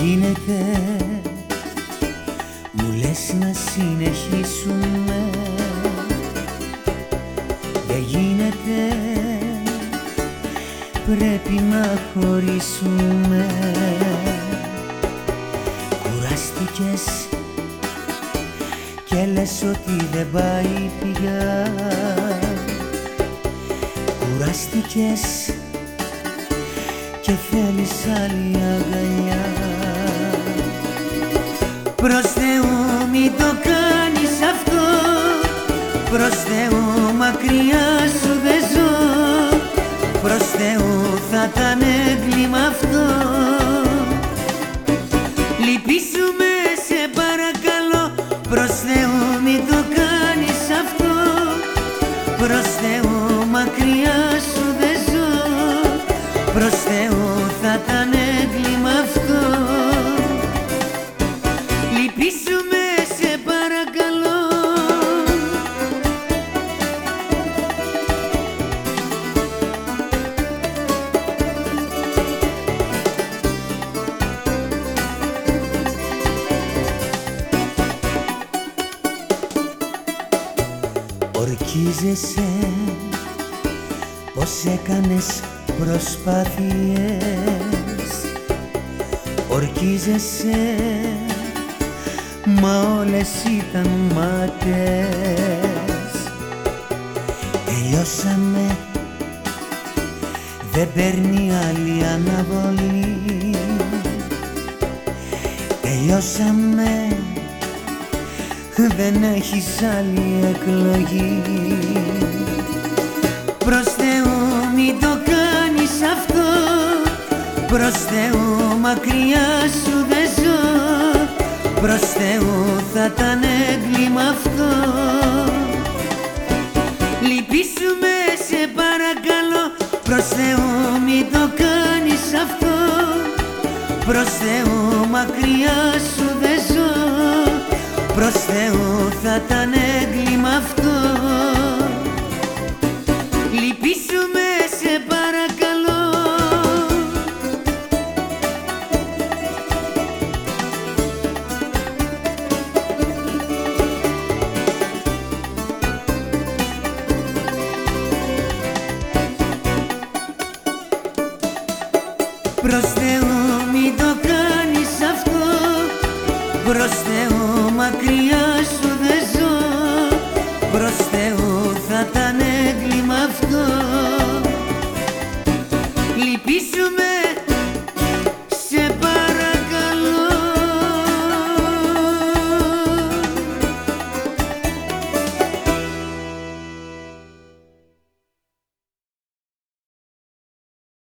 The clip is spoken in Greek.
γίνεται. Μου λες να συνεχίσουμε. Δεν γίνεται. Πρέπει να χωρίσουμε. Κουράστηκες Και λες ότι δεν πάει πια. Κουράστηκες και θέλεις άλλη αγκαλιά. Προς Θεού μη το κάνεις αυτό. Προς Θεού μακριά σου δεν ζω. Προς Θεού θα ήταν έγκλημα αυτό. Λυπήσουμε Ορκίζεσαι πως έκανες προσπάθειες. Ορκίζεσαι. Μα όλες ήταν μάτες Τελειώσαμε. Δεν παίρνει άλλη αναβολή. Τελειώσαμε δεν έχεις άλλη εκλογή. Προς Θεού μη το κάνεις αυτό. Προς Θεού μακριά σου δεν ζω. Προς Θεού θα ήταν έγκλημα αυτό. Λυπήσουμε σε παρακαλώ. Προς Θεού μη το κάνεις αυτό. Προς Θεού μακριά σου δεν ζω Προς Θεού θα ήταν έγκλημα αυτό. Λυπήσουμε σε παρακαλώ. Προς Θεού μη το κάνεις Προς Θεό μακριά σου δεν ζω. Προς θα ήταν έγκλημα αυτό. Λυπήσουμε